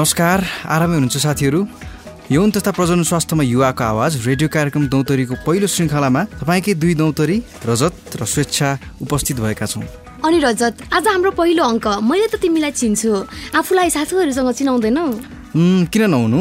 नमस्कार आरामै हुनुहुन्छ साथीहरू? यौन तथा प्रजन स्वास्थ्यमा युवाको आवाज रेडियो कार्यक्रम दौतरीको पहिलो श्रृङ्खलामा तपाईँकै दुई दौतरी रजत र स्वेच्छा उपस्थित भएका छौँ। अनि रजत आज हाम्रो पहिलो अङ्क। मैले त तिमीलाई चिन्छु। आफूलाई साथीहरूसँग चिनाउँदैनौ। किन नहुनु?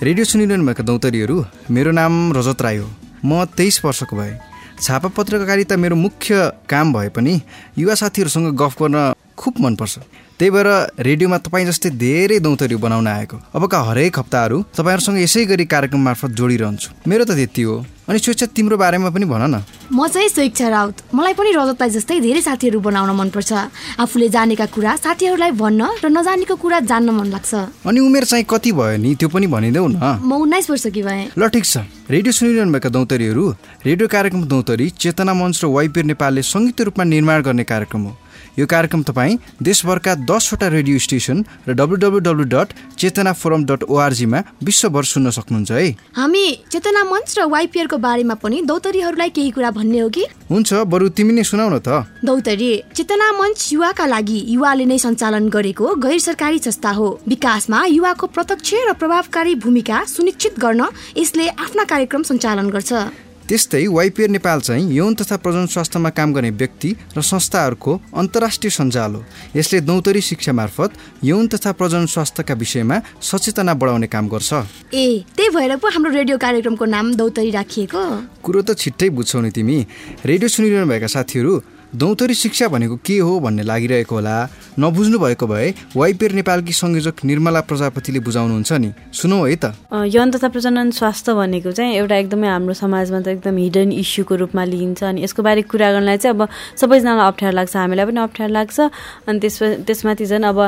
रेडियो सुनिरहनु भएका दौतरीहरू मेरो नाम रजत राई हो। म तेइस वर्षको भएँ। छापा पत्रकारिता मेरो मुख्य काम भए पनि युवा साथीहरूसँग गफ गर्न खुब मनपर्छ। त्यही भएर रेडियोमा तपाईँ जस्तै धेरै दौतहरू बनाउन आएको। अबका हरेक हप्ताहरू तपाईँहरूसँग यसै गरी कार्यक्रम मार्फत जोडिरहन्छु। मेरो त त्यति हो। अनि स्वेच्छा तिम्रो बारेमा पनि भन न। म चाहिँ स्वेच्छा राउत। मलाई पनि रजतलाई जस्तै धेरै साथीहरू बनाउन मनपर्छ। आफूले जानेका कुरा साथीहरूलाई भन्न र नजानेको कुरा जान्न मन लाग्छ। अनि उमेर चाहिँ कति भयो नि त्यो पनि भनिदेऊ न। म उन्नाइस वर्षकी भएँ। ल ठिक छ। रेडियो सुनिरहनु भएका दौतरीहरू रेडियो कार्यक्रम दौतरी चेतना मञ्च र वाइपिर नेपालले संयुक्त रूपमा निर्माण गर्ने कार्यक्रम हो। यो कार्यक्रम तपाईँ देशभरका दसवटा रेडियो स्टेसन र W W W dot Chetna forum dot ओआरजीमा विश्वभर सुन्न सक्नुहुन्छ है। हामी चेतना मञ्च र वाइपिआरको बारेमा पनि दौतरीहरूलाई केही कुरा भन्ने हो कि? हुन्छ बरु तिमी नै सुनाउ न त। दौतरी चेतना मञ्च युवाका लागि युवाले नै सञ्चालन गरेको गैर सरकारी संस्था हो। विकासमा युवाको प्रत्यक्ष र प्रभावकारी भूमिका सुनिश्चित गर्न यसले आफ्ना कार्यक्रम सञ्चालन गर्छ। त्यस्तै वाइपिएर नेपाल चाहिँ यौन तथा प्रजन स्वास्थ्यमा काम गर्ने व्यक्ति र संस्थाहरूको अन्तर्राष्ट्रिय सञ्जाल। हो यसले दौतरी शिक्षा मार्फत यौन तथा प्रजन स्वास्थ्यका विषयमा सचेतना बढाउने काम गर्छ। ए त्यही भएर पो हाम्रो रेडियो कार्यक्रमको नाम दौतरी राखिएको। कुरो त छिट्टै बुझ्छौ नि तिमी। रेडियो सुनिरहनु भएका साथीहरू दौतरी शिक्षा भनेको के हो भन्ने लागिरहेको होला? नबुझ्नु भएको भए वाइपेर नेपालकी संयोजक निर्मला प्रजापतिले बुझाउनुहुन्छ नि। सुनौ है त। यौन तथा प्रजनन स्वास्थ्य भनेको चाहिँ एउटा एकदमै हाम्रो समाजमा त एकदम हिडन इस्युको रूपमा लिइन्छ अनि यसको बारे कुरा गर्नलाई चाहिँ अब सबैजनालाई अप्ठ्यारो लाग्छ हामीलाई पनि अप्ठ्यारो लाग्छ। अनि त्यस त्यसमाथि झन् अब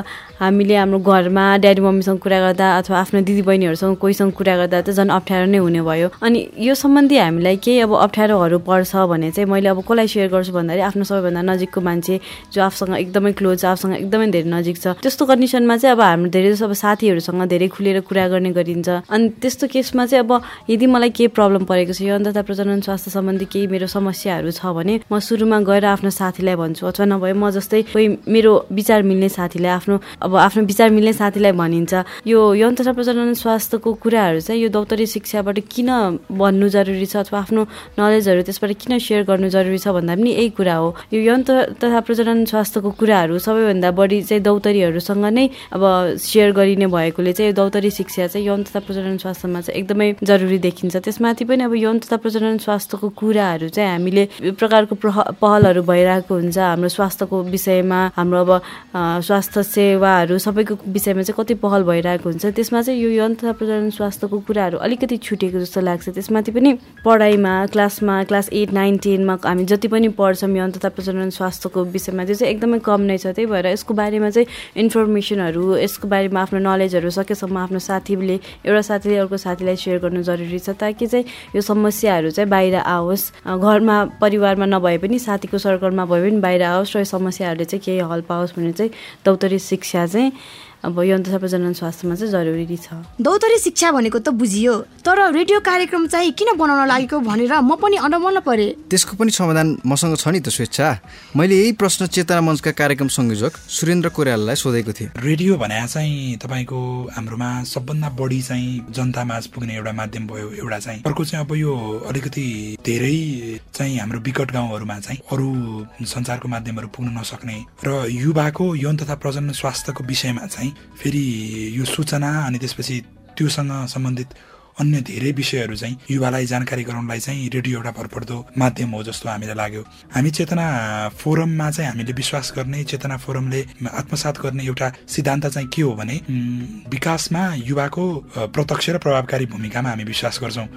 हामीले हाम्रो घरमा ड्याडी मम्मीसँग कुरा गर्दा अथवा आफ्नो दिदीबहिनीहरूसँग कोहीसँग कुरा गर्दा त झन् अप्ठ्यारो नै हुने भयो। अनि यो सम्बन्धी हामीलाई केही अब अप्ठ्यारोहरू पर्छ भने चाहिँ मैले अब कसलाई सेयर गर्छु भन्दाखेरि आफ्नो सबैभन्दा नजिकको मान्छे जो आफूसँग एकदमै क्लोज आफूसँग एकदमै धेरै नजिक छ। त्यस्तो कन्डिसनमा चाहिँ अब हाम्रो धेरै जसो अब साथीहरूसँग धेरै खुलेर कुरा गर्ने गरिन्छ। अनि त्यस्तो केसमा चाहिँ अब यदि मलाई केही प्रब्लम परेको छ यो तथा प्रजनन स्वास्थ्य सम्बन्धी केही मेरो समस्याहरू छ भने म सुरुमा गएर आफ्नो साथीलाई भन्छु। अथवा नभए म जस्तै कोही मेरो विचार मिल्ने साथीलाई आफ्नो अब आफ्नो विचार मिल्ने साथीलाई भनिन्छ। यो यौन तथा प्रजनन स्वास्थ्यको कुराहरू चाहिँ यो दौतरी शिक्षाबाट किन भन्नु जरुरी छ? अथवा आफ्नो नलेजहरू त्यसबाट किन सेयर गर्नु जरुरी छ भन्दा पनि यही कुरा हो। यो यौन तथा प्रजनन स्वास्थ्यको कुराहरू सबैभन्दा बढी चाहिँ दौतरीहरूसँग नै अब सेयर गरिने भएकोले चाहिँ दौतरी शिक्षा चाहिँ यौन तथा प्रजनन स्वास्थ्यमा चाहिँ एकदमै जरुरी देखिन्छ। त्यसमाथि पनि अब यौन तथा प्रजनन स्वास्थ्यको कुराहरू चाहिँ हामीले यो प्रकारको पहलहरू भइरहेको हुन्छ। हाम्रो स्वास्थ्यको विषयमा हाम्रो अब स्वास्थ्य सेवाहरू सबैको विषयमा चाहिँ कति पहल भइरहेको हुन्छ। त्यसमा चाहिँ यो यौन तथा प्रजनन स्वास्थ्यको कुराहरू अलिकति छुटेको जस्तो लाग्छ। त्यसमाथि पनि पढाइमा क्लासमा क्लास एट नाइन टेनमा हामी जति पनि पढ्छौँ यौन तथा प्रजनन स्वास्थ्यको विषयमा त्यो चाहिँ एकदमै कम नै छ त्यही भएर यसको बारेमा चाहिँ इन्फर्मेसनहरू यसको बारेमा आफ्नो नलेजहरू सकेसम्म आफ्नो साथीले एउटा साथीले अर्को साथीलाई सेयर गर्नु जरुरी छ ताकि चाहिँ यो समस्याहरू चाहिँ बाहिर आओस्। घरमा परिवारमा नभए पनि साथीको सर्कलमा भए पनि बाहिर आओस् र यो समस्याहरूले चाहिँ केही हल पाओस् भने चाहिँ दौतरी शिक्षा चाहिँ अब यौन तथा प्रजनन स्वास्थ्यमा चाहिँ जरुरी छ। दौतरी शिक्षा भनेको त बुझियो तर रेडियो कार्यक्रम चाहिँ किन बनाउन लागेको भनेर म पनि अडमल्ल परे। त्यसको पनि समाधान मसँग छ नि त स्वेच्छा। मैले यही प्रश्न चेतना मञ्चका कार्यक्रम संयोजक सुरेन्द्र कोइरालालाई सोधेको थिएँ। रेडियो भने चाहिँ तपाईँको हाम्रोमा सबभन्दा बढी चाहिँ जनतामाझ पुग्ने एउटा माध्यम भयो एउटा चाहिँ। अर्को चाहिँ अब यो अलिकति धेरै चाहिँ हाम्रो विकट गाउँहरूमा चाहिँ अरू सञ्चारको माध्यमहरू पुग्न नसक्ने र युवाको यौन तथा प्रजनन स्वास्थ्यको विषयमा चाहिँ फेरि यो सूचना अनि त्यसपछि त्योसँग सम्बन्धित अन्य धेरै विषयहरू चाहिँ युवालाई जानकारी गराउनलाई चाहिँ रेडियो एउटा भरपर्दो माध्यम हो जस्तो हामीलाई लाग्यो। हामी चेतना फोरममा चाहिँ हामीले विश्वास गर्ने चेतना फोरमले आत्मसात गर्ने एउटा सिद्धान्त चाहिँ के हो भने विकासमा युवाको प्रत्यक्ष र प्रभावकारी भूमिकामा हामी विश्वास गर्छौँ।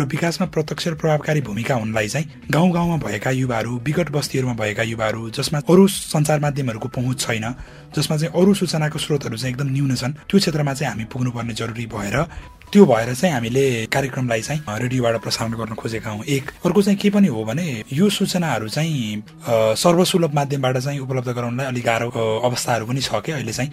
र विकासमा प्रत्यक्ष र प्रभावकारी भूमिका हुनलाई चाहिँ गाउँ गाउँमा भएका युवाहरू विकट बस्तीहरूमा भएका युवाहरू जसमा अरू सञ्चार माध्यमहरूको पहुँच छैन जसमा चाहिँ अरू सूचनाको स्रोतहरू चाहिँ एकदम न्यून छन् त्यो क्षेत्रमा चाहिँ हामी पुग्नुपर्ने जरुरी भएर त्यो भएर चाहिँ हामीले कार्यक्रमलाई चाहिँ रेडियोबाट प्रसारण गर्न खोजेका हौँ। एक अर्को चाहिँ के पनि हो भने यो सूचनाहरू चाहिँ सर्वसुलभ माध्यमबाट चाहिँ उपलब्ध गराउनलाई अलिक गाह्रो अवस्थाहरू पनि छ क्या अहिले चाहिँ।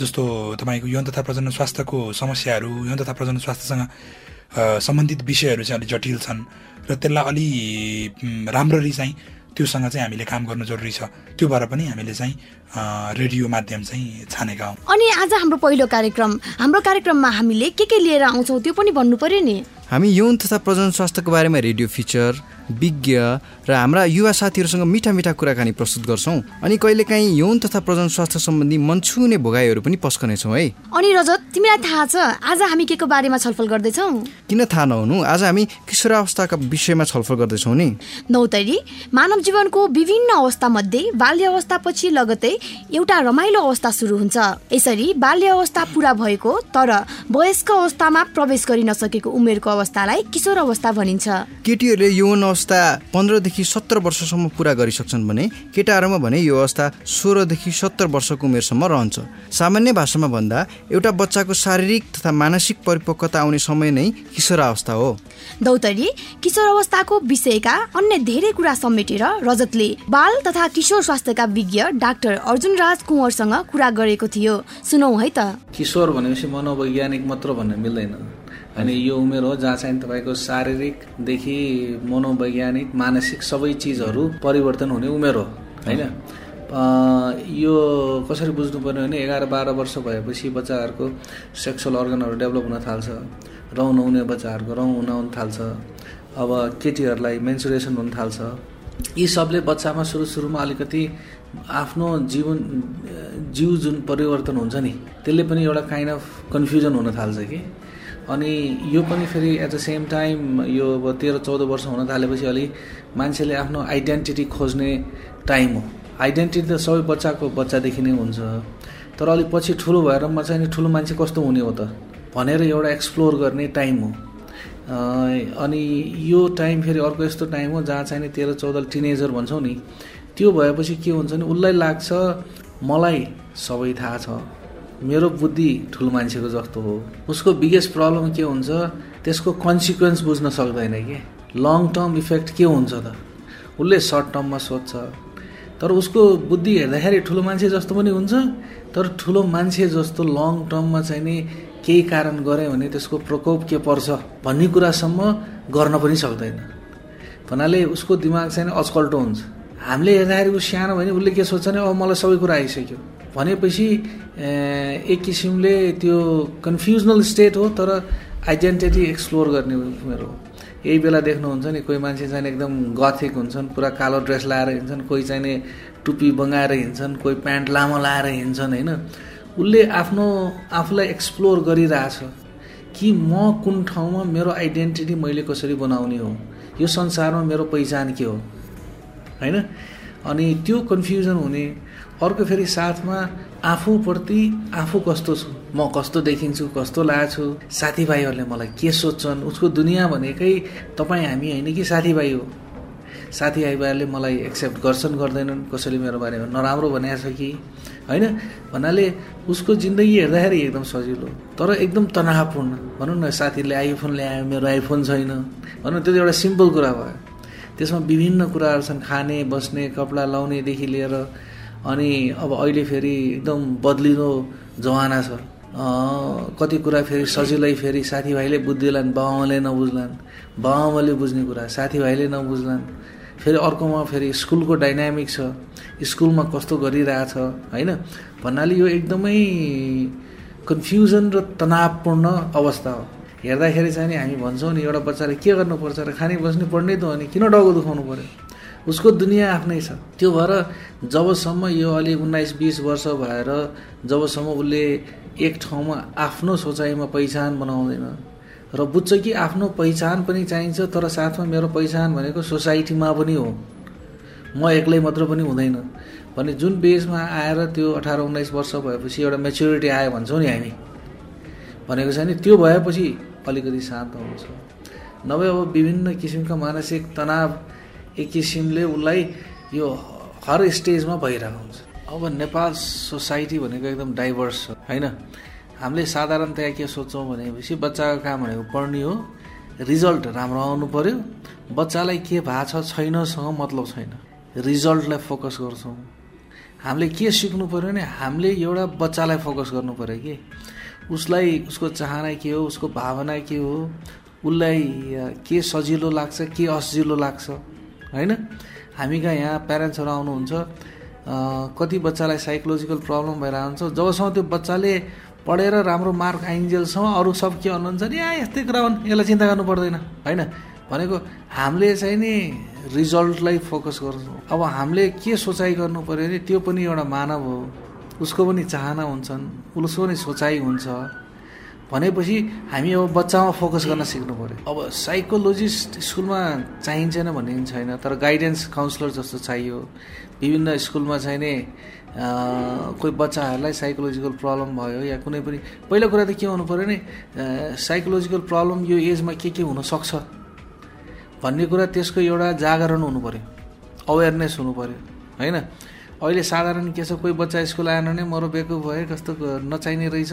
जस्तो तपाईँको यौन तथा प्रजनन स्वास्थ्यको समस्याहरू यौन तथा प्रजनन स्वास्थ्यसँग सम्बन्धित विषयहरू चाहिँ अलिक जटिल छन्। र त्यसलाई अलि राम्ररी चाहिँ त्योसँग चाहिँ हामीले काम गर्नु जरुरी छ। त्यो भएर पनि हामीले चाहिँ रेडियो माध्यम चाहिँ छानेका हौँ। अनि आज हाम्रो पहिलो कार्यक्रम हाम्रो कार्यक्रममा हामीले के के लिएर आउँछौँ त्यो पनि भन्नु पर्यो नि। हामी यौन तथा प्रजन स्वास्थ्यको बारेमा रेडियो फिचर विज्ञ र हाम्रा युवा साथीहरूसँग मिठा मिठा कुराकानी प्रस्तुत गर्छौँ। अनि कहिलेकाहीँ यौन तथा प्रजन स्वास्थ्य सम्बन्धी मन छुने भोगाईहरू पनि पस्कनेछौँ है। अनि रजत तिमीलाई थाहा छ आज हामी के को बारेमा छलफल गर्दैछौँ? किन थाहा नहुनु? आज हामी किशोरावस्थाका विषयमा छलफल गर्दैछौँ नि। नौतरी मानव जीवनको विभिन्न अवस्था मध्ये बाल्य अवस्थापछि लगतै एउटा रमाइलो अवस्था सुरु हुन्छ। यसरी बाल्य अवस्था पुरा भएको तर वयस्क अवस्थामा प्रवेश गरि नसकेको उमेरको अवस्थालाई किशोर अवस्था भनिन्छ। केटीहरूले यौन अवस्था पन्ध्रदेखि सत्र वर्षसम्म पुरा गरिसक्छन् भने केटाहरूमा भने यो अवस्था सोह्रदेखि सत्तर वर्षको उमेरसम्म रहन्छ। सामान्य भाषामा भन्दा एउटा बच्चाको शारीरिक तथा मानसिक परिपक्वता आउने समय नै किशोरावस्था हो। दौतरी किशोर अवस्थाको विषयका अन्य धेरै कुरा समेटेर रजतले बाल तथा किशोर स्वास्थ्यका विज्ञ डाक्टर अर्जुन राज कुँवरसँग कुरा गरेको थियो। सुनौ है त। किशोर भनेपछि मनोवैज्ञानिक मात्र भन्न मिल्दैन। अनि यो उमेर हो जहाँ चाहिँ तपाईँको शारीरिकदेखि मनोवैज्ञानिक मानसिक सबै चिजहरू परिवर्तन हुने उमेर हो होइन? यो कसरी बुझ्नु पर्ने भने एघार बाह्र वर्ष भएपछि बच्चाहरूको सेक्सुअल अर्गनहरू डेभलप हुन थाल्छ रौँ नहुने बच्चाहरूको रौँ नहुन थाल्छ अब केटीहरूलाई मेन्सुरेसन हुन थाल्छ। यी सबले बच्चामा सुरु सुरुमा अलिकति आफ्नो जीवन जिउ जुन परिवर्तन हुन्छ नि त्यसले पनि एउटा काइन्ड अफ कन्फ्युजन हुन थाल्छ कि। अनि यो पनि फेरि एट द सेम टाइम यो अब तेह्र चौध वर्ष हुन थालेपछि अलिक मान्छेले आफ्नो आइडेन्टिटी खोज्ने टाइम हो। आइडेन्टिटी त सबै बच्चाको बच्चादेखि नै हुन्छ। तर अलिक पछि ठुलो भएर म चाहिँ ठुलो मान्छे कस्तो हुने हो त? भनेर एउटा एक्सप्लोर गर्ने टाइम हो। अनि यो टाइम फेरि अर्को यस्तो टाइम हो जहाँ चाहिँ नि तेह्र चौध टिनेजर भन्छौँ नि त्यो भएपछि के हुन्छ नि उसलाई लाग्छ मलाई सबै थाहा छ। मेरो बुद्धि ठुलो मान्छेको जस्तो हो। उसको बिगेस्ट प्रब्लम के हुन्छ त्यसको कन्सिक्वेन्स बुझ्न सक्दैन कि? लङ टर्म इफेक्ट के हुन्छ त? उसले सर्ट टर्ममा सोध्छ। तर उसको बुद्धि हेर्दाखेरि ठुलो मान्छे जस्तो पनि हुन्छ तर ठुलो मान्छे जस्तो लङ टर्ममा चाहिँ नि केही कारण गऱ्यो भने त्यसको प्रकोप के पर्छ भन्ने कुरासम्म गर्न पनि सक्दैन। भन्नाले उसको दिमाग चाहिँ अचकल्टो हुन्छ। हामीले हेर्दाखेरि ऊ सानो भने उसले के सोध्छ भने अब मलाई सबै कुरा आइसक्यो। भनेपछि एक किसिमले त्यो कन्फ्युजनल स्टेट हो तर आइडेन्टिटी एक्सप्लोर गर्ने उमेर हो। यही बेला देख्नुहुन्छ नि कोही मान्छे चाहिँ एकदम गथिक हुन्छन् पुरा कालो ड्रेस लाएर हिँड्छन् कोही चाहिँ टुप्पी बगाएर हिँड्छन् कोही प्यान्ट लामो लाएर हिँड्छन् होइन? उसले आफ्नो आफूलाई एक्सप्लोर गरिरहेछ। कि म कुन ठाउँमा मेरो आइडेन्टिटी मैले कसरी बनाउने हो? यो संसारमा मेरो पहिचान के हो? होइन? अनि त्यो कन्फ्युजन हुने अर्को फेरि साथमा आफूप्रति आफू कस्तो छु? म कस्तो देखिन्छु कस्तो छु? साथीभाइहरूले मलाई के सोध्छन्? उसको दुनियाँ भनेकै तपाईँ हामी होइन कि साथीभाइ हो? साथीभाइहरूले मलाई एक्सेप्ट गर्छन् गर्दैनन्। कसैले मेरो बारेमा नराम्रो भनेको छ कि? होइन? भन्नाले उसको जिन्दगी हेर्दाखेरि एकदम सजिलो तर एकदम तनावपूर्ण। भनौँ न साथीले आइफोन ल्यायो मेरो आइफोन छैन। भनौँ त्यो एउटा सिम्पल कुरा भयो। त्यसमा विभिन्न कुराहरू छन्। खाने बस्ने कपडा लाउनेदेखि लिएर अनि अब अहिले फेरि एकदम बदलिँदो जमाना छ। कति कुरा फेरि सजिलै फेरि साथीभाइले बुझ्दिलान् बाबाले नबुझ्लान् बाबाले बुझ्ने कुरा साथीभाइले नबुझ्लान्। फेरि अर्कोमा फेरि स्कुलको डाइनामिक छ स्कुलमा कस्तो गरिरहेछ होइन? भन्नाले यो एकदमै कन्फ्युजन र तनावपूर्ण अवस्था हो। हेर्दाखेरि चाहिँ नि हामी भन्छौँ नि एउटा बच्चाले के गर्नुपर्छ र खाने बस्ने पढ्नै त हो नि किन टाउको दुखाउनु पऱ्यो उसको दुनियाँ आफ्नै छ। त्यो भएर जबसम्म यो अलि उन्नाइस बिस वर्ष भएर जबसम्म उसले एक ठाउँमा आफ्नो सोचाइमा पहिचान बनाउँदैन र बुझ्छ कि आफ्नो पहिचान पनि चाहिन्छ तर साथमा मेरो पहिचान भनेको सोसाइटीमा पनि हो। म एक्लै मात्र पनि हुँदैन। भने जुन बेजमा आएर त्यो अठार उन्नाइस वर्ष भएपछि एउटा मेच्युरिटी आयो भन्छौँ नि हामी। भनेको छ नि त्यो भएपछि अलिकति शान्त हुन्छ। नभए अब विभिन्न किसिमका मानसिक तनाव एक किसिमले उसलाई यो हर स्टेजमा भइरहेको हुन्छ। अब नेपाल सोसाइटी भनेको एकदम डाइभर्स छ होइन? हामीले साधारणतया के सोच्छौँ भनेपछि बच्चाको काम भनेको पढ्ने हो रिजल्ट राम्रो आउनु पर्यो। बच्चालाई के भएको छ छैनसँग मतलब छैन। रिजल्टलाई फोकस गर्छौँ। हामीले के सिक्नु पऱ्यो भने हामीले एउटा बच्चालाई फोकस गर्नु पऱ्यो कि? उसलाई उसको चाहना के हो उसको भावना के हो उसलाई के सजिलो लाग्छ के असजिलो लाग्छ? होइन? हामी कहाँ यहाँ प्यारेन्ट्सहरू आउनुहुन्छ। कति बच्चालाई साइकोलोजिकल प्रब्लम भइरहेको हुन्छ जबसम्म त्यो बच्चाले पढेर राम्रो मार्क आइन्जेलसम्म अरू सब के भन्नुहुन्छ नि या यस्तै कुरा हुन्। यसलाई चिन्ता गर्नु पर्दैन। होइन? भनेको हामीले चाहिँ नि रिजल्टलाई फोकस गर्छौँ अब हामीले के सोचाइ गर्नु पऱ्यो भने त्यो पनि एउटा मानव हो। उसको पनि चाहना हुन्छन्। उसको पनि सोचाइ हुन्छ। भनेपछि हामी अब बच्चामा फोकस गर्न सिक्नु पऱ्यो। अब साइकोलोजिस्ट स्कुलमा चाहिन्छेन भन्ने छैन तर गाइडेन्स काउन्सिलर जस्तो चाहियो। विभिन्न स्कुलमा चाहिँ नि अ, कोही बच्चाहरूलाई साइकोलोजिकल प्रब्लम भयो या कुनै पनि पहिलो कुरा त के हुनु पऱ्यो भने साइकोलोजिकल प्रब्लम यो एजमा के के हुनसक्छ भन्ने कुरा त्यसको एउटा जागरण हुनु पऱ्यो। अवेरनेस हुनु पऱ्यो होइन? अहिले साधारण के छ कोही बच्चा स्कुल आएन भने मरो बेको भए कस्तो नचाहिने रहेछ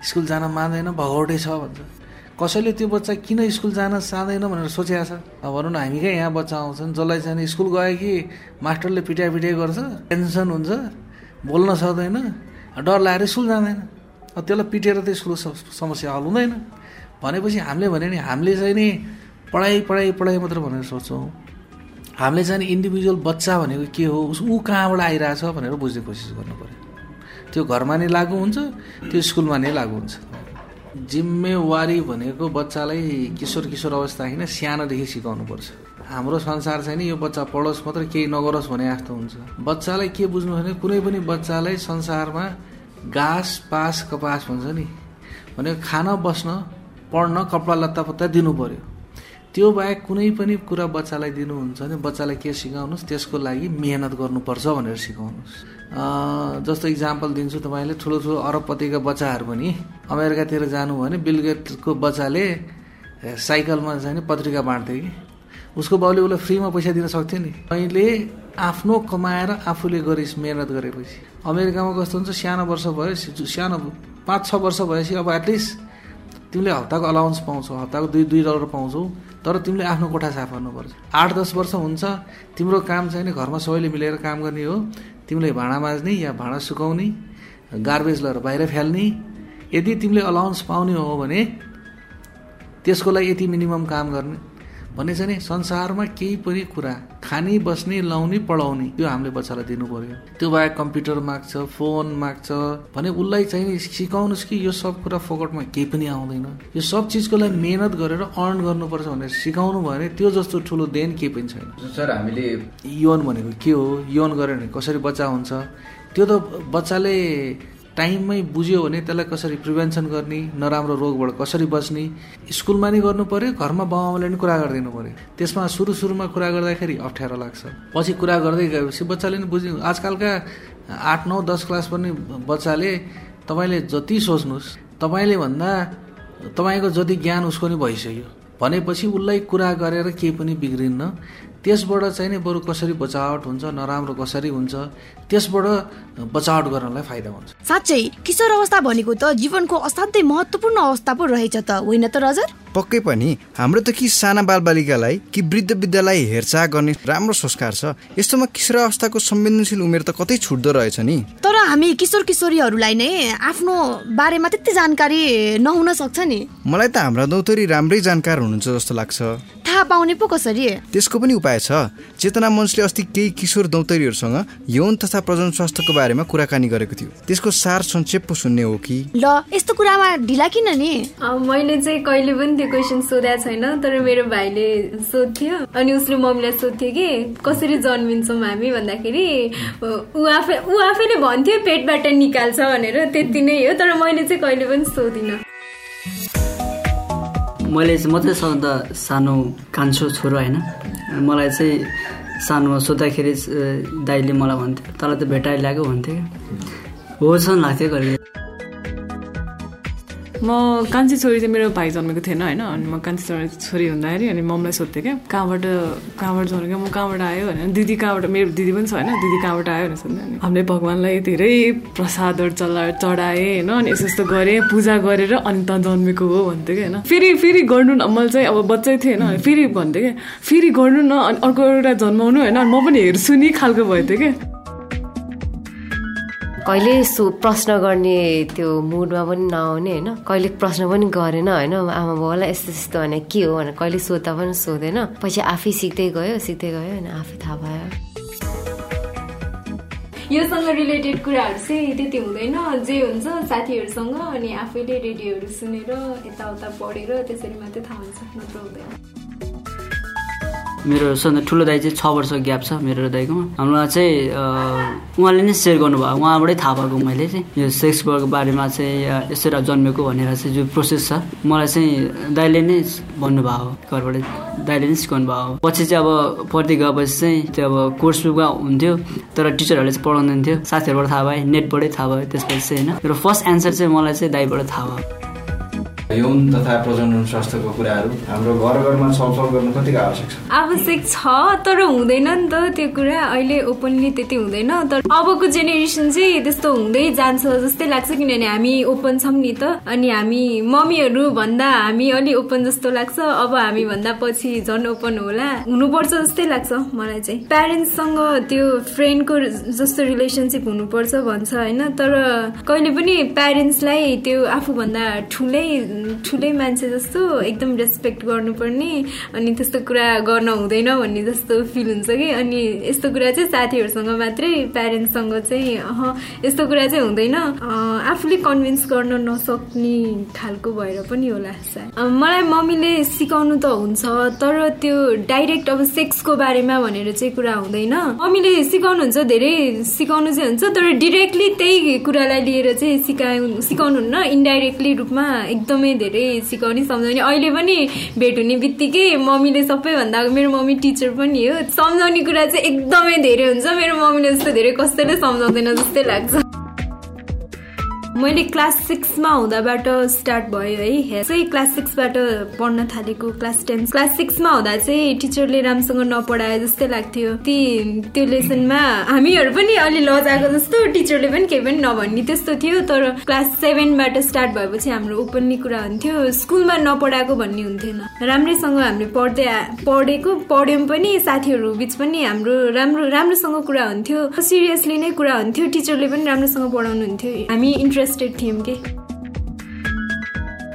स्कुल जान मान्दैन भगौटै छ भन्छ। कसैले त्यो बच्चा किन स्कुल जान चाहँदैन भनेर सोचेको छ? भनौँ न हामीकै यहाँ बच्चा आउँछन् जसलाई चाहिँ स्कुल गयो कि मास्टरले पिटाइ पिटाइ गर्छ टेन्सन हुन्छ बोल्न सक्दैन डर लागेर स्कुल जाँदैन। त्यसलाई पिटेर त स्कुल समस्या हल हुँदैन। भनेपछि हामीले भने नि हामीले चाहिँ नि पढाइ पढाइ पढाइ मात्र भनेर सोच्छौँ। हामीले चाहिँ इन्डिभिजुअल बच्चा भनेको के हो ऊ कहाँबाट आइरहेछ भनेर बुझ्ने कोसिस गर्नु पऱ्यो त्यो घरमा नै लागु हुन्छ त्यो स्कुलमा नै लागु हुन्छ। जिम्मेवारी भनेको बच्चालाई किशोर किशोर अवस्था होइन सानोदेखि सिकाउनु पर्छ। हाम्रो संसार चाहिँ नि यो बच्चा पढोस् मात्र केही नगरोस् भने जस्तो हुन्छ। बच्चालाई के बुझ्नु भने कुनै पनि बच्चालाई संसारमा घाँस पास कपास भन्छ नि। भनेको खान बस्न पढ्न कपडा लत्ता पत्ता दिनु पर्यो। त्यो बाहेक कुनै पनि कुरा बच्चालाई दिनुहुन्छ भने बच्चालाई के सिकाउनुहोस्? त्यसको लागि मेहनत गर्नुपर्छ भनेर सिकाउनुहोस्। जस्तो इक्जाम्पल दिन्छु तपाईँले ठुलो ठुलो अरबपतिका बच्चाहरू पनि अमेरिकातिर जानु भने बिलगेटको बच्चाले साइकलमा चाहिँ पत्रिका बाँड्थ्यो कि? उसको बाउले उसलाई फ्रीमा पैसा दिन सक्थ्यो नि। अहिले आफ्नो कमाएर आफूले गरिस् मेहनत गरेपछि। अमेरिकामा कस्तो हुन्छ? सानो वर्ष भयो सानो पाँच छ वर्ष भएपछि अब एटलिस्ट तिमीले हप्ताको अलाउन्स पाउँछौ हप्ताको दुई दुई डलर पाउँछौ। तर तिमीले आफ्नो कोठा साफ गर्नुपर्छ। आठ दस वर्ष हुन्छ तिम्रो काम चाहिँ घरमा सबैले मिलेर काम गर्ने हो। तिमीले भाँडा माझ्ने या भाँडा सुकाउने गार्बेज लगेर बाहिर फ्याल्ने यदि तिमीले अलाउन्स पाउने हो भने त्यसको लागि यति मिनिमम काम गर्ने। भन्ने चाहिँ नि संसारमा केही पनि कुरा खाने बस्ने लाउने पढाउने त्यो हामीले बच्चालाई दिनु पर्यो त्यो बाहेक कम्प्युटर माग्छ फोन माग्छ भने उसलाई चाहिँ सिकाउनुहोस् कि यो सब कुरा फोकटमा केही पनि आउँदैन। यो सब चिजको लागि मेहनत गरेर अर्न गर्नुपर्छ भनेर सिकाउनु भयो भने त्यो जस्तो ठुलो देन केही पनि छैन। सर हामीले यौन भनेको के हो? यौन गऱ्यो भने कसरी बच्चा हुन्छ? त्यो त बच्चाले टाइममै बुझ्यो भने त्यसलाई कसरी प्रिभेन्सन गर्ने नराम्रो रोगबाट कसरी बच्ने स्कुलमा नि गर्नु पर्यो घरमा बाबाआमाले नि कुरा गरिदिनु पर्यो। त्यसमा सुरु सुरुमा कुरा गर्दाखेरि अप्ठ्यारो लाग्छ। पछि कुरा गर्दै गएपछि बच्चाले नि बुझ्नु आजकलका आठ नौ दस क्लास पनि बच्चाले तपाईँले जति सोच्नुहोस् तपाईँले भन्दा तपाईँको जति ज्ञान उसको नि भइसक्यो। भनेपछि उसलाई कुरा गरेर केही पनि बिग्रिन्न। त्यसबाट चाहिँ नि बरु कसरी बचावट हुन्छ नराम्रो कसरी हुन्छ त्यसबाट बचावट गर्नलाई फाइदा हुन्छ। साँच्चै किशोर अवस्था भनेको त जीवनको असाध्यै महत्त्वपूर्ण अवस्था पो रहेछ त होइन त रजर पक्कै पनि हाम्रो त कि साना बालबालिकालाई कि वृद्ध वृद्धलाई हेरचाह गर्ने राम्रो संस्कार छ यस्तोमा किशोर अवस्थाको संवेदनशील उमेर त कतै छुट्दो रहेछ नि। तर हामी किशोर किशोरीहरूलाई नै आफ्नो बारेमा त्यति जानकारी नहुन सक्छ नि। मलाई त हाम्रा दौतरी राम्रै जानकार हुनुहुन्छ जस्तो लाग्छ। थाहा पाउने पो कसरी? त्यसको पनि उपाय छ। चेतना मञ्चले अस्ति केही किशोर दौतरीहरूसँग यौन तथा प्रजन स्वास्थ्यको बारेमा कुराकानी गरेको थियो। त्यसको सार संक्षेप पो सुन्ने हो कि? ल यस्तो कुरामा ढिला किन नि? मैले चाहिँ कहिले पनि त्यो क्वेसन सोधेको छैन तर मेरो भाइले सोध्थ्यो। अनि उसले मम्मीलाई सोध्थ्यो कि कसरी जन्मिन्छौँ हामी? भन्दाखेरि ऊ आफै ऊ आफैले भन्थ्यो पेटबाट निकाल्छ भनेर। त्यति नै हो तर मैले चाहिँ कहिले पनि सोधिनँ। मैले चाहिँ म चाहिँ सानो कान्छो छोरो होइन। मलाई चाहिँ सानोमा सोद्धाखेरि दाइले मलाई भन्थ्यो तँलाई त भेटाइ लाग्यो भन्थ्यो हो जस्तो लाग्थ्यो घरि म कान्छी छोरी चाहिँ मेरो भाइ जन्मेको थिएन होइन? अनि म कान्छी छोरी छोरी हुँदाखेरि अनि मम्मीलाई सोध्थेँ क्या कहाँबाट कहाँबाट जन्मेको म कहाँबाट आयो? भने दिदी कहाँबाट? मेरो दिदी पनि छ होइन? दिदी कहाँबाट आयो? भनेर सोध्ने अनि। हामीले भगवान्लाई धेरै प्रसादहरू चला चढाएँ होइन? अनि यस्तो यस्तो गरेँ पूजा गरेर अनि त जन्मेको हो भन्थ्यो कि होइन? फेरि फेरि गर्नु न मैले चाहिँ अब बच्चै थिएँ होइन फेरि भन्थेँ क्या। फेरि गर्नु न अनि अर्को एउटा जन्माउनु होइन? म पनि हेर्छु नि खालको थियो क्या। कहिले सो प्रश्न गर्ने त्यो मुडमा पनि नआउने होइन। कहिले प्रश्न पनि गरेन होइन। आमा बाबालाई यस्तो यस्तो भने के हो भनेर कहिले सोद्धा पनि सोधेन। पछि आफै सिक्दै गयो सिक्दै गयो अनि आफै थाहा भयो। योसँग रिलेटेड कुराहरू चाहिँ त्यति हुँदैन। जे हुन्छ साथीहरूसँग अनि आफैले रेडियोहरू सुनेर यताउता पढेर त्यसरी मात्रै थाहा हुन्छ नत्र हुँदैन। मेरो सबभन्दा ठुलो दाई चाहिँ छ वर्ष ग्याप छ मेरो दाईकोमा हाम्रोमा चाहिँ उहाँले नै सेयर गर्नुभयो। उहाँबाटै थाहा भएको मैले चाहिँ। यो सेक्सको बारेमा चाहिँ यसरी जन्मेको भनेर चाहिँ जो प्रोसेस छ मलाई चाहिँ दाइले नै भन्नुभयो। घरबाट दाइले नै सिकाउनु भयो पछि चाहिँ अब पढ्दै गएपछि चाहिँ त्यो अब कोर्स बुकमा हुन्थ्यो तर टिचरहरूले चाहिँ पढाउँदैन थियो। साथीहरूबाट थाहा भयो नेटबाटै थाहा भयो त्यसपछि चाहिँ होइन। मेरो फर्स्ट एन्सर चाहिँ मलाई चाहिँ दाइबाट थाहा भयो। यौन तथा प्रजनन स्वास्थ्यको कुराहरू। हाम्रो घर घरमा छलफल गर्नु कतिको आवश्यक छ? आवश्यक छ तर हुँदैन नि त त्यो कुरा। अहिले ओपनली त्यति हुँदैन तर अबको जेनेरेसन चाहिँ त्यस्तो हुँदै जान्छ जस्तै लाग्छ किनभने हामी ओपन छौँ नि त अनि हामी मम्मीहरू भन्दा हामी अलि ओपन जस्तो लाग्छ अब हामी भन्दा पछि झन् ओपन होला। हुनुपर्छ जस्तै लाग्छ मलाई चाहिँ। प्यारेन्ट्ससँग त्यो फ्रेन्डको जस्तो रिलेसनसिप हुनुपर्छ भन्छ होइन? तर कहिले पनि प्यारेन्ट्सलाई त्यो आफूभन्दा ठुलै ठुलै मान्छे जस्तो एकदम रेस्पेक्ट गर्नुपर्ने अनि त्यस्तो कुरा गर्न हुँदैन भन्ने जस्तो फिल हुन्छ कि। अनि यस्तो कुरा चाहिँ साथीहरूसँग मात्रै प्यारेन्ट्ससँग चाहिँ अह यस्तो कुरा चाहिँ हुँदैन। आफूले कन्भिन्स गर्न नसक्ने खालको भएर पनि होला सायद। मलाई मम्मीले सिकाउनु त हुन्छ तर त्यो डाइरेक्ट अब सेक्सको बारेमा भनेर चाहिँ कुरा हुँदैन। मम्मीले सिकाउनुहुन्छ धेरै सिकाउनु चाहिँ हुन्छ तर डिरेक्टली त्यही कुरालाई लिएर चाहिँ सिकाउ सिकाउनुहुन्न। इन्डाइरेक्टली रूपमा एकदमै धेरै सिकाउने सम्झाउने। अहिले पनि भेट हुने बित्तिकै मम्मीले सबैभन्दा मेरो मम्मी टिचर पनि हो। सम्झाउने कुरा चाहिँ एकदमै धेरै हुन्छ। मेरो मम्मीले जस्तो धेरै कसैले सम्झाउँदैन जस्तै लाग्छ। मैले क्लास सिक्समा हुँदाबाट स्टार्ट भयो है। चाहिँ क्लास सिक्सबाट पढ्न थालेको क्लास टेन। क्लास सिक्समा हुँदा चाहिँ टिचरले राम्रोसँग नपढाए जस्तै लाग्थ्यो। ती त्यो लेसनमा हामीहरू पनि अलि लजाएको जस्तो टिचरले पनि केही पनि नभन्ने त्यस्तो थियो। तर क्लास सेभेनबाट स्टार्ट भएपछि हाम्रो ओपनली कुरा हुन्थ्यो स्कुलमा नपढाएको भन्ने हुन्थेन। राम्रैसँग हामीले पढ्दै पढेको पढ्यौँ पनि साथीहरू बिच पनि हाम्रो राम्रो राम्रोसँग कुरा हुन्थ्यो। सिरियसली नै कुरा हुन्थ्यो टिचरले पनि राम्रोसँग पढाउनुहुन्थ्यो। हामी इन्ट्रेस्टेड थियौँ कि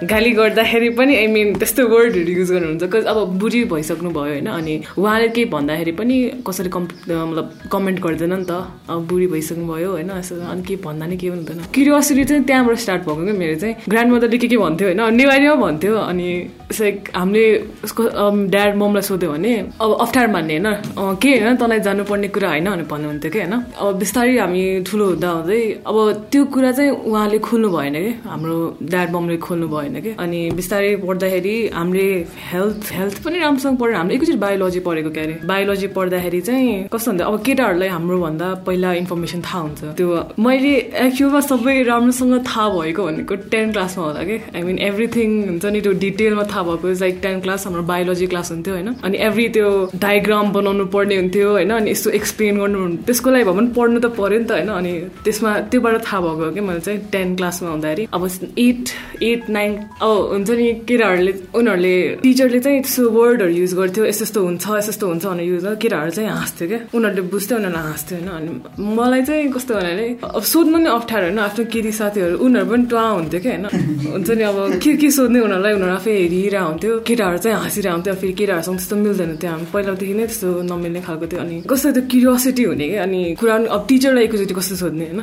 गाली गर्दाखेरि पनि आई मिन त्यस्तो वर्डहरू युज गर्नुहुन्छ। बिकज अब बुढी भइसक्नु भयो होइन अनि उहाँले केही भन्दाखेरि पनि कसरी कम् मतलब कमेन्ट गर्दैन नि त। अब बुढी भइसक्नु भयो होइन यसो अनि के भन्दा नि के पनि हुँदैन। क्युरियोसिटी चाहिँ त्यहाँबाट स्टार्ट भएको क्या मेरो चाहिँ। ग्रान्ड मदरले के के भन्थ्यो होइन नेवारीमा भन्थ्यो अनि लाइक हामीले उसको ड्याड ममलाई सोध्यो भने अब अप्ठ्यारो मान्ने होइन के होइन तँलाई जानुपर्ने कुरा होइन भनेर भन्नुहुन्थ्यो कि होइन। अब बिस्तारै हामी ठुलो हुँदा हुँदै अब त्यो कुरा चाहिँ उहाँले खोल्नु भएन कि हाम्रो ड्याड ममले खोल्नु भएन। कि? अनि बिस्तारै पढ्दाखेरि हामीले हेल्थ हेल्थ पनि राम्रोसँग पढेर हामीले एकैचोटि बायोलोजी पढेको क्या अरे बायोलोजी पढ्दाखेरि चाहिँ कस्तो हुन्छ? अब केटाहरूलाई हाम्रो भन्दा पहिला इन्फर्मेसन थाहा हुन्छ। त्यो मैले एक्चुअलमा सबै राम्रोसँग थाहा भएको भनेको टेन क्लासमा होला कि? आई मिन एभ्रिथिङ हुन्छ नि त्यो डिटेलमा थाहा भएको लाइक टेन क्लास हाम्रो बायोलोजी क्लास हुन्थ्यो होइन? अनि एभ्री त्यो डायग्राम बनाउनु पर्ने हुन्थ्यो होइन? अनि यस्तो एक्सप्लेन गर्नु त्यसको लागि भए पनि पढ्नु त पऱ्यो नि त होइन? अनि त्यसमा त्योबाट थाहा भएको कि? मैले चाहिँ टेन क्लासमा हुँदाखेरि। अब एट एट नाइन अब हुन्छ नि केटाहरूले उनीहरूले टिचरले चाहिँ त्यस्तो वर्डहरू युज गर्थ्यो यस्तो यस्तो हुन्छ यस्तो यस्तो हुन्छ भनेर युज केटाहरू चाहिँ हाँस्थ्यो क्या। उनीहरूले बुझ्थ्यो उनीहरूलाई हाँस्थ्यो होइन। अनि मलाई चाहिँ कस्तो भन्नाले अब सोध्नु नि अप्ठ्यारो होइन आफ्नो केटी साथीहरू। उनीहरू पनि टुवा हुन्थ्यो क्या होइन। हुन्छ नि अब के के सोध्ने उनीहरूलाई? उनीहरू आफै हेरिरहेको हुन्थ्यो केटाहरू चाहिँ हाँसिरहेको हुन्थ्यो फेरि केटाहरूसँग त्यस्तो मिल्दैन थियो। हामी पहिलादेखि नै त्यस्तो नमिल्ने खालको थियो। अनि कस्तो त्यो क्युरियोसिटी हुने कि अनि कुरा अब टिचरलाई एकैचोटि कस्तो सोध्ने होइन?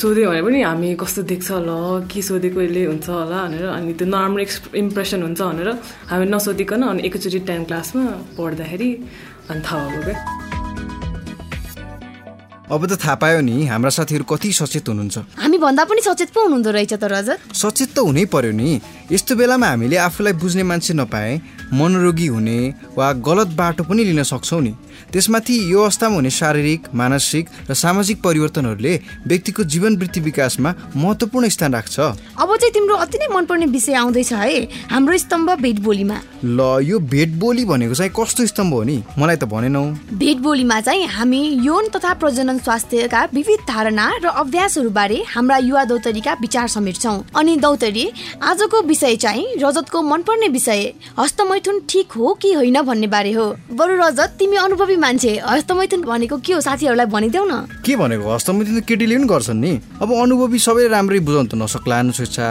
सोध्यो भने पनि हामी कस्तो देख्छ होला के सोधेको यसले हुन्छ होला भनेर। अनि त्यो नराम्रो एक्स इम्प्रेसन हुन्छ भनेर हामी नसोधिकन अनि एकैचोटि टेन क्लासमा पढ्दाखेरि अनि थाहा भएको क्या। अब त थाहा पायो नि हाम्रा साथीहरू कति सचेत हुनुहुन्छ। हामी भन्दा पनि सचेत पो हुनुहुँदो रहेछ त हजुर सचेत त हुनै पर्यो नि। यस्तो बेलामा हामीले आफूलाई बुझ्ने मान्छे नपाए मनोरोगी हुने वा गलत बाटो पनि लिन सक्छौँ नि। त्यसमाथि यो अवस्थामा हुने शारीरिक मानसिक र सामाजिक परिवर्तनहरूले व्यक्तिको जीवन वृत्ति विकासमा महत्त्वपूर्ण स्थान राख्छ। अब चाहिँ तिम्रो अति नै मनपर्ने विषय आउँदैछ है हाम्रो स्तम्भ भेट बोलीमा ल यो भेट बोली भनेको चाहिँ कस्तो स्तम्भ हो नि? मलाई त भनेनौ भेट बोलीमा चाहिँ हामी यौन तथा प्रजनन स्वास्थ्यका विविध धारणा र अभ्यासहरूबारे हाम्रा युवा दौतरीका विचार समेट्छौँ अनि दौतरी आजको विषय चाहिँ रजतको मनपर्ने विषय हस्तमैथुन ठिक हो कि होइन भन्ने बारे हो। बरु रजत तिमी अनुभवी मान्छे हस्तमैथुन भनेको के हो? साथीहरूलाई भनिदेऊ न। के भनेको? हस्तमैथुन त केटीले पनि गर्छन् नि। अब अनुभवी सबैले राम्ररै बुझाउनु त नसक्ला स्वेच्छा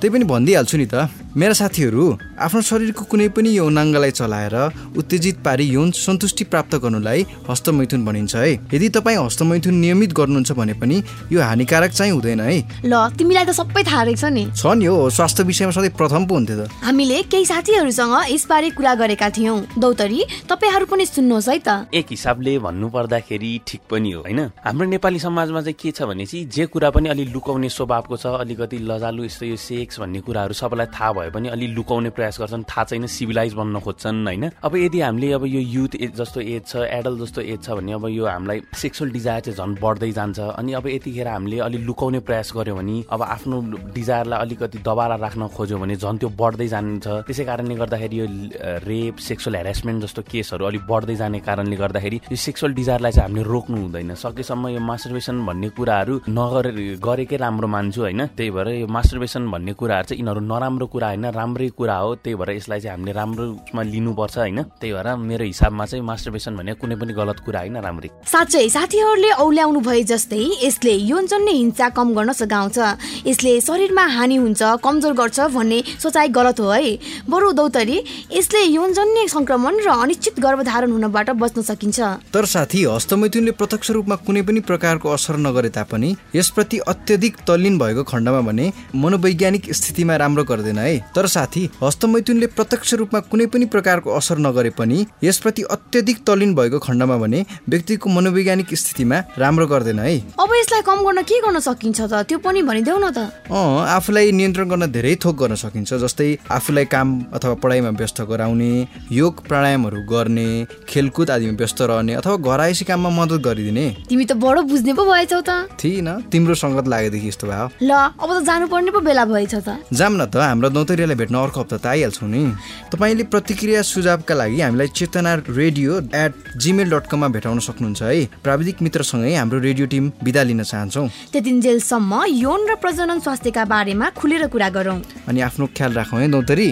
त्यही पनि भनिदिइहाल्छु नि त। मेरा साथीहरू आफ्नो शरीरको कुनै पनि यौनाङ्गलाई चलाएर उत्तेजित पारी यौन सन्तुष्टि प्राप्त गर्नुलाई हस्तमैथुन भनिन्छ है। यदि तपाईँ हस्तमैथुन नियमित गर्नुहुन्छ भने पनि यो हानिकारक चाहिँ हुँदैन है। ल तिमीलाई त सबै थाहा रहेछ नि। छ नि हो स्वास्थ्य विषयमा सधैँ प्रथम पो हुन्थ्यो त। हामीले केही साथीहरूसँग यसबारे कुरा गरेका थियौँ। दौतरी तपाईँहरू पनि सुन्नुहोस् है त। एक हिसाबले भन्नु पर्दाखेरि ठिक पनि हो होइन? हाम्रो नेपाली समाजमा चाहिँ के छ भने चाहिँ जे कुरा पनि अलि लुकाउने स्वभावको छ अलिकति लजालु यस्तो यो सेक्स भन्ने कुराहरू सबैलाई थाहा भए पनि अलि लुकाउने प्रयास गर्छन् थाहा छैन सिभिलाइज बन्न खोज्छन् होइन? अब यदि हामीले अब यो युथ एज जस्तो एज छ एडल्ट जस्तो एज छ भने अब यो हामीलाई सेक्सुअल डिजायर चाहिँ झन् बढ्दै जान्छ। अनि अब यतिखेर हामीले अलि लुकाउने प्रयास गर्यो भने अब आफ्नो डिजायरलाई अलिकति दबाएर राख्न खोज्यो भने झन् त्यो बढ्दै जान्छ। त्यसै कारणले गर्दाखेरि यो रेप सेक्सुअल हेरेसमेन्ट जस्तो केसहरू अलिक बढ्दै जाने कारणले गर्दाखेरि यो सेक्सुअल डिजायरलाई चाहिँ हामीले रोक्नु हुँदैन। सकेसम्म यो मास्टरबेसन भन्ने कुराहरू नगरे गरेकै राम्रो मान्छु होइन? त्यही भएर यो मास्टरबेसन भन्ने कुराहरू चाहिँ यिनीहरू नराम्रो कुरा होइन राम्रै कुरा हो त्यही भएर यसलाई चाहिँ हामीले राम्रोमा लिनुपर्छ होइन? त्यही भएर मेरो हिसाबमा चाहिँ मास्टरबेसन भने कुनै पनि गलत कुरा होइन राम्रै। साँच्चै साथीहरूले औल्याउनु भए जस्तै यसले यौनजन्य हिंसा कम गर्न सघाउँछ। यसले शरीरमा हानि हुन्छ कमजोर गर्छ भन्ने सोचाइ गलत हो है। बरु दौतरी यसले यौनजन्य संक्रमण र अनिश्चित गर्भधारण हुनबाट बच्न सकिन्छ। तर साथी हस्तमैथुनले प्रत्यक्ष रूपमा कुनै पनि प्रकारको असर नगरे तापनि यसप्रति अत्यधिक तल्लीन भएको खण्डमा भने मनोवैज्ञानिक स्थितिमा राम्रो गर्दैन है। तर साथी हस्तमैथुनले प्रत्यक्ष रूपमा कुनै पनि प्रकारको असर नगरे पनि यसप्रति अत्यधिक तल्लीन भएको खण्डमा भने व्यक्तिको मनोवैज्ञानिक स्थितिमा राम्रो गर्दैन है। अब यसलाई कम गर्न के गर्न सकिन्छ त? त्यो पनि भनिदेऊ न त। अँ आफूलाई नियन्त्रण गर्न धेरै थोक गर्न सकिन्छ जस्तै आफूलाई काम अथवा पढाइमा व्यस्त गराउने योग प्राणायामहरू गर्ने खेलकुद आदिमा व्यस्त रहने अथवा घरायसी काममा मद्दत गरिदिने। तिमी त बडो बुझ्ने पो भएछौ त। थिइन तिम्रो सङ्गत लागेदेखि यस्तो भयो। ल अब त जानुपर्ने पो बेला भएछ त। जाम न त हाम्रो दौतरीलाई भेट्न अर्को हप्ता त आइहाल्छौँ नि। तपाईँले प्रतिक्रिया सुझावका लागि हामीलाई Chetna radio at Gmail dot कममा भेटाउन सक्नुहुन्छ है। प्राविधिक मित्रसँगै हाम्रो रेडियो टिम बिदा लिन चाहन्छौँ। त्यतिन्जेलसम्म यौन र प्रजनन स्वास्थ्यका बारेमा खुलेर कुरा गरौँ। अनि आफ्नो ख्याल राखौँ है दौतरी